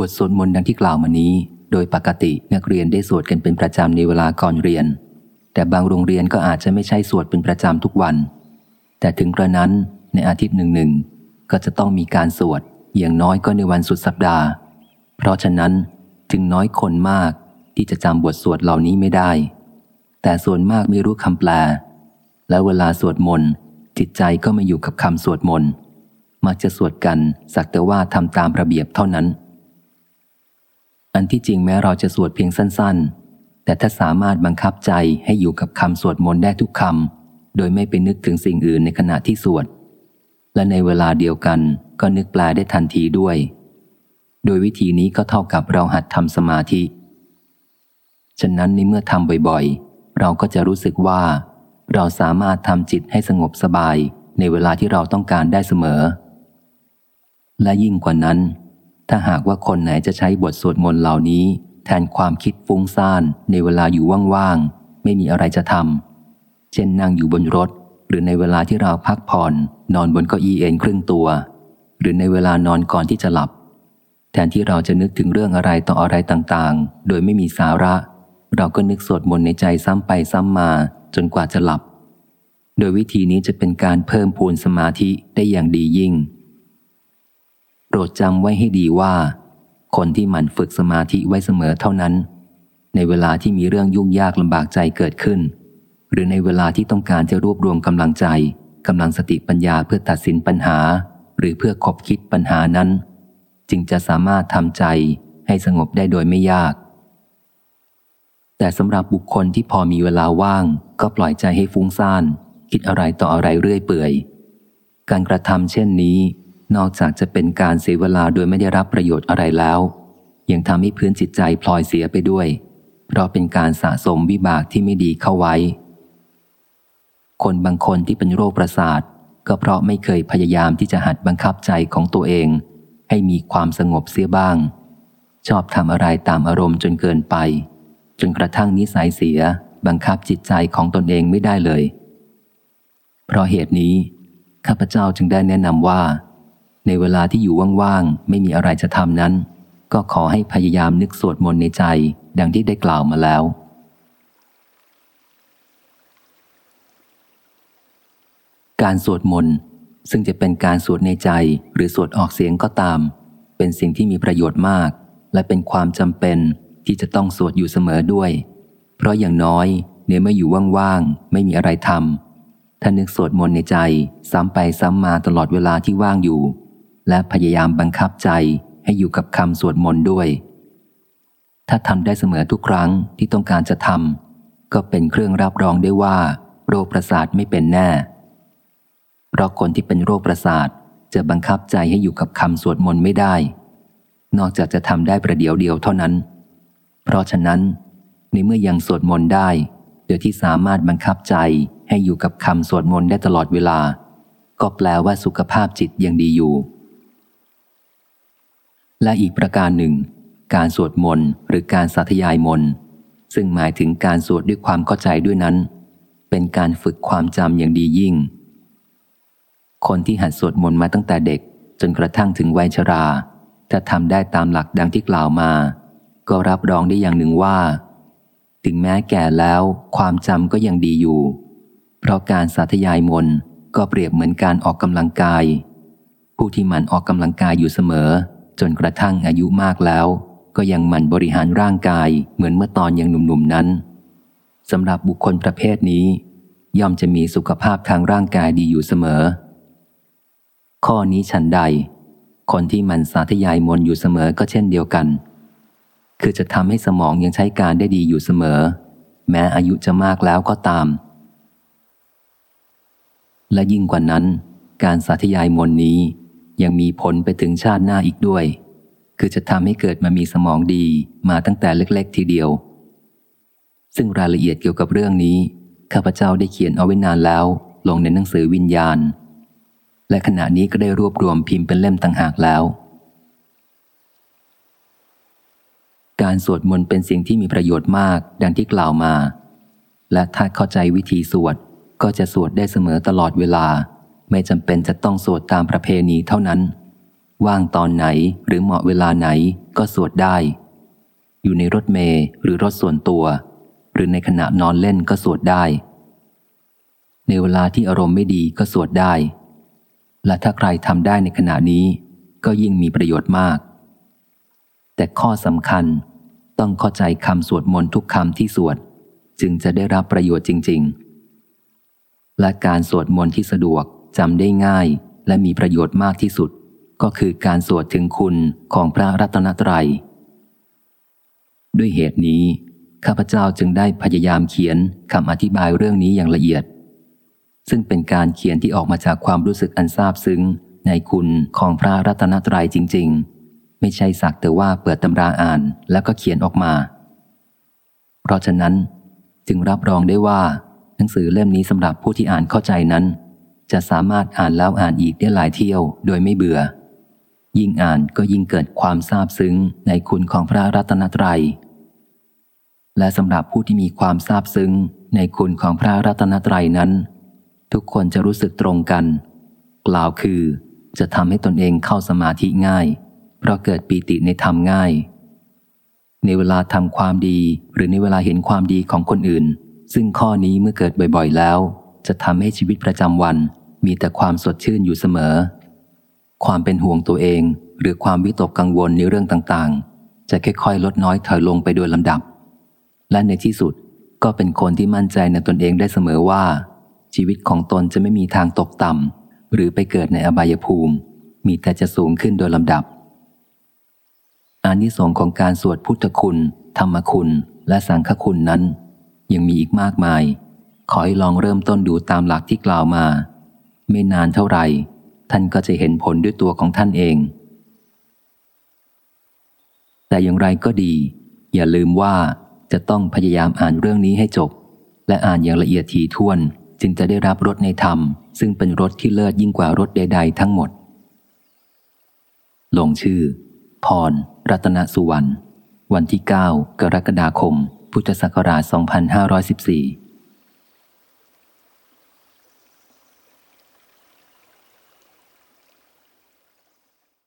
บทสวดมนต์ดังที่กล่าวมานี้ โดยปกตินักเรียนได้สวดกันเป็นประจำในเวลาก่อนเรียน แต่บางโรงเรียนก็อาจจะไม่ใช่สวดเป็นประจำทุกวัน แต่ถึงกระนั้นในอาทิตย์หนึ่งหนึ่งก็จะต้องมีการสวดอย่างน้อยก็ในวันสุดสัปดาห์ เพราะฉะนั้นจึงน้อยคนมากที่จะจำบทสวดเหล่านี้ไม่ได้ แต่ส่วนมากไม่รู้คำแปล และเวลาสวดมนต์จิตใจก็ไม่อยู่กับคำสวดมนต์มักจะสวดกันสักแต่ว่าทำตามระเบียบเท่านั้น อันที่จริงแม้เราจะสวดเพียงสั้น ๆ แต่ถ้าสามารถบังคับใจให้อยู่กับคำสวดมนต์ได้ทุกคำ โดยไม่ไปนึกถึงสิ่งอื่นในขณะที่สวด และในเวลาเดียวกันก็นึกแปลได้ทันทีด้วย โดยวิธีนี้ก็เท่ากับเราหัดทำสมาธิ ฉะนั้นในเมื่อทำบ่อยๆ เราก็จะรู้สึกว่า เราสามารถทำจิตให้สงบสบายในเวลาที่เราต้องการได้เสมอ และยิ่งกว่านั้น ถ้าหากว่าคนไหนจะใช้บทสวดมนต์เหล่านี้ แทนความคิดฟุ้งซ่านในเวลาอยู่ว่างๆ ไม่มีอะไรจะทำ เช่นนั่งอยู่บนรถ หรือในเวลาที่เราพักผ่อน นอนบนเก้าอี้เอนครึ่งตัว หรือในเวลานอนก่อนที่จะหลับ แทนที่เราจะนึกถึงเรื่องอะไรต่ออะไรต่างๆ โดยไม่มีสาระ เราก็นึกสวดมนต์ในใจซ้ำไปซ้ำมาจนกว่าจะหลับ โดยวิธีนี้จะเป็นการเพิ่มพูนสมาธิได้อย่างดียิ่ง โปรดจำไว้ให้ดีว่า คนที่หมั่นฝึกสมาธิไว้เสมอเท่านั้น ในเวลาที่มีเรื่องยุ่งยากลำบากใจเกิดขึ้น หรือในเวลาที่ต้องการจะรวบรวมกำลังใจกำลังสติปัญญาเพื่อตัดสินปัญหา หรือเพื่อคบคิดปัญหานั้น จึงจะสามารถทำใจให้สงบได้โดยไม่ยาก แต่สำหรับบุคคลที่พอมีเวลาว่าง ก็ปล่อยใจให้ฟุ้งซ่าน คิดอะไรต่ออะไรเรื่อยเปื่อย การกระทำเช่นนี้ นอกจากจะเป็นการเสียเวลาโดยไม่ได้รับประโยชน์อะไรแล้ว ยังทำให้พื้นจิตใจพลอยเสียไปด้วย เพราะเป็นการสะสมวิบากที่ไม่ดีเข้าไว้ คนบางคนที่เป็นโรคประสาท ก็เพราะไม่เคยพยายามที่จะหัดบังคับใจของตัวเอง ให้มีความสงบเสียบ้าง ชอบทำอะไรตามอารมณ์จนเกินไป จนกระทั่งนิสัยเสียบังคับจิตใจของตนเองไม่ได้เลย เพราะเหตุนี้ข้าพเจ้าจึงได้แนะนำว่า ในเวลาที่อยู่ว่างๆ ไม่มีอะไรจะทำนั้น ก็ขอให้พยายามนึกสวดมนต์ในใจ ดังที่ได้กล่าวมาแล้ว การสวดมนต์ซึ่งจะเป็นการสวดในใจหรือสวดออกเสียงก็ตาม เป็นสิ่งที่มีประโยชน์มาก และเป็นความจำเป็นที่จะต้องสวดอยู่เสมอด้วย เพราะอย่างน้อยเนเมื่ออยู่ว่างๆ ไม่มีอะไรทำท่านึกสวดมนต์ในใจ ซ้ำไปซ้ำมาตลอดเวลาที่ว่างอยู่ และพยายามบังคับใจให้อยู่กับคำสวดมนต์ด้วย ถ้าทำได้เสมอทุกครั้งที่ต้องการจะทำก็เป็นเครื่องรับรองได้ว่า โรคประสาทไม่เป็นแน่ เพราะคนที่เป็นโรคประสาทจะบังคับใจให้อยู่กับคำสวดมนต์ไม่ได้ นอกจากจะทำได้ประเดี๋ยวเดียวเท่านั้น เพราะฉะนั้นในเมื่อยังสวดมนต์ได้โดยที่สามารถบังคับใจให้อยู่กับคำสวดมนต์ได้ตลอดเวลา ก็แปลว่าสุขภาพจิตยังดีอยู่ และอีกประการหนึ่ง การสวดมนต์หรือการสาธยายมนต์ซึ่งหมายถึงการสวดด้วยความเข้าใจด้วยนั้น เป็นการฝึกความจำอย่างดียิ่ง คนที่หัดสวดมนต์มาตั้งแต่เด็ก จนกระทั่งถึงวัยชรา ถ้าทำได้ตามหลักดังที่กล่าวมา ก็รับรองได้อย่างหนึ่งว่า ถึงแม้แก่แล้วความจำก็ยังดีอยู่ เพราะการสาธยายมนต์ก็เปรียบเหมือนการออกกำลังกาย ผู้ที่มันออกกำลังกายอยู่เสมอ จนกระทั่งอายุมากแล้ว ก็ยังมั่นบริหารร่างกายเหมือนเมื่อตอนยังหนุ่มๆนั้นสำหรับบุคคลประเภทนี้ ย่อมจะมีสุขภาพทางร่างกายดีอยู่เสมอ ข้อนี้ฉันใด คนที่มันสาธยายมนอยู่เสมอก็เช่นเดียวกัน คือจะทำให้สมองยังใช้การได้ดีอยู่เสมอ แม้อายุจะมากแล้วก็ตาม และยิ่งกว่านั้น การสาธยายมนนี้ ยังมีผลไปถึงชาติหน้าอีกด้วย คือจะทำให้เกิดมามีสมองดีมาตั้งแต่เล็ก ๆ ทีเดียว ซึ่งรายละเอียดเกี่ยวกับเรื่องนี้ ข้าพเจ้าได้เขียนเอาไว้นานแล้ว ลงในหนังสือวิญญาณ และขณะนี้ก็ได้รวบรวมพิมพ์เป็นเล่มต่างหากแล้ว การสวดมนต์เป็นสิ่งที่มีประโยชน์มากดังที่กล่าวมา และถ้าเข้าใจวิธีสวดก็จะสวดได้เสมอตลอดเวลา ไม่จำเป็นจะต้องสวดตามประเพณีเท่านั้น ว่างตอนไหนหรือเหมาะเวลาไหนก็สวดได้ อยู่ในรถเมล์หรือรถส่วนตัว หรือในขณะนอนเล่นก็สวดได้ ในเวลาที่อารมณ์ไม่ดีก็สวดได้ และถ้าใครทำได้ในขณะนี้ ก็ยิ่งมีประโยชน์มาก แต่ข้อสำคัญต้องเข้าใจคำสวดมนต์ทุกคำที่สวด จึงจะได้รับประโยชน์จริง ๆ และการสวดมนต์ที่สะดวก จำได้ง่ายและมีประโยชน์มากที่สุด ก็คือการสวดถึงคุณของพระรัตนตรัย ด้วยเหตุนี้ ข้าพเจ้าจึงได้พยายามเขียนคำอธิบายเรื่องนี้อย่างละเอียด ซึ่งเป็นการเขียนที่ออกมาจากความรู้สึกอันซาบซึ้งในคุณของพระรัตนตรัยจริง ๆ ไม่ใช่สักแต่ว่าเปิดตำราอ่านแล้วก็เขียนออกมา เพราะฉะนั้นจึงรับรองได้ว่า หนังสือเล่มนี้สำหรับผู้ที่อ่านเข้าใจนั้น จะสามารถอ่านแล้วอ่านอีกได้หลายเที่ยวโดยไม่เบื่อ ยิ่งอ่านก็ยิ่งเกิดความซาบซึ้งในคุณของพระรัตนตรยัย และสำหรับผู้ที่มีความซาบซึ้งในคุณของพระรัตนตรัยนั้น ทุกคนจะรู้สึกตรงกัน กล่าวคือจะทำให้ตนเองเข้าสมาธิง่าย เพราะเกิดปีติในธรรมง่าย ในเวลาทำความดีหรือในเวลาเห็นความดีของคนอื่น ซึ่งข้อนี้เมื่อเกิดบ่อยๆแล้ว จะทำให้ชีวิตประจำวัน มีแต่ความสดชื่นอยู่เสมอ ความเป็นห่วงตัวเองหรือความวิตกกังวลในเรื่องต่างๆ จะค่อยๆ ลดน้อยถอยลงไปโดยลำดับ และในที่สุดก็เป็นคนที่มั่นใจในตนเองได้เสมอว่า ชีวิตของตนจะไม่มีทางตกต่ำหรือไปเกิดในอบายภูมิ มีแต่จะสูงขึ้นโดยลำดับอานิสงส์ของการสวดพุทธคุณ ธรรมคุณ และสังฆคุณนั้น ยังมีอีกมากมาย ขอให้ลองเริ่มต้นดูตามหลักที่กล่าวมา ไม่นานเท่าไหร่ ท่านก็จะเห็นผลด้วยตัวของท่านเอง แต่อย่างไรก็ดี อย่าลืมว่าจะต้องพยายามอ่านเรื่องนี้ให้จบ และอ่านอย่างละเอียดถี่ถ้วน จึงจะได้รับรสในธรรม ซึ่งเป็นรสที่เลิศยิ่งกว่ารสใด ๆ ทั้งหมด ลงชื่อ พร รัตนสุวรรณวันที่ 9 กรกฎาคม พุทธศักราช 2514